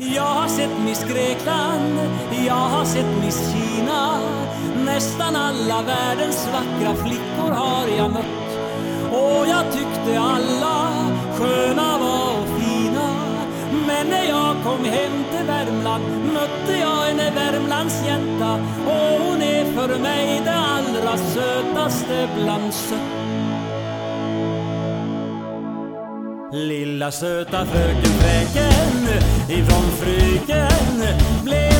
Jag har sett Miss Grekland, jag har sett Miss Kina. Nästan alla världens vackra flickor har jag mött. Och jag tyckte alla sköna var och fina. Men när jag kom hem till Värmland mötte jag en Värmlandsjänta Och hon är för mig det allra sötaste bland sött. Lilla söta fröken Fräken ifrån Fryken blev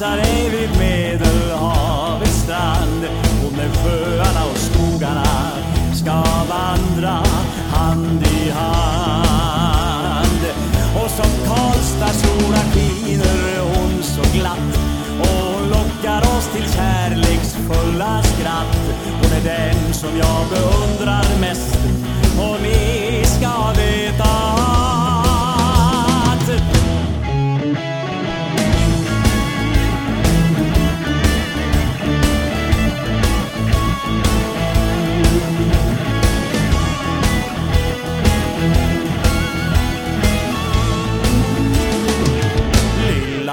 Hon passar ej vid Medelhavets strand. Och med sjöarna och skogarna ska vandra hand i hand. Och som Karlstads sola skiner hon så glatt och hon lockar oss till kärleksfulla skratt. Hon är den som jag beundrar mest och ni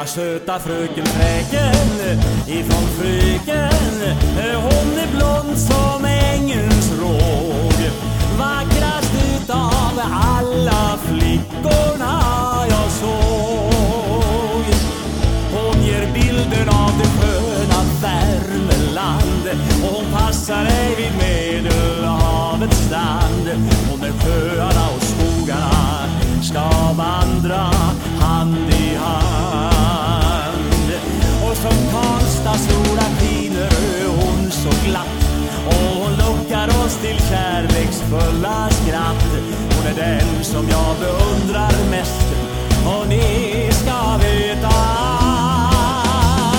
söta fröken Fräken ifrån Fryken. Hon är blond som ängens råg. Vackrast utav alla flickorna jag såg. Hon ger bilden av det sköna Värmeland Och hon passar ej vid Medelhavets strand. Och när sjöarna och skogarna ska vandra Och stora Karlstads skiner hon så glatt. Och hon lockar oss till kärleksfulla skratt. Hon är den som jag beundrar mest. Och ni ska veta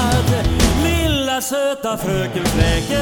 att Lilla söta fröken Fräken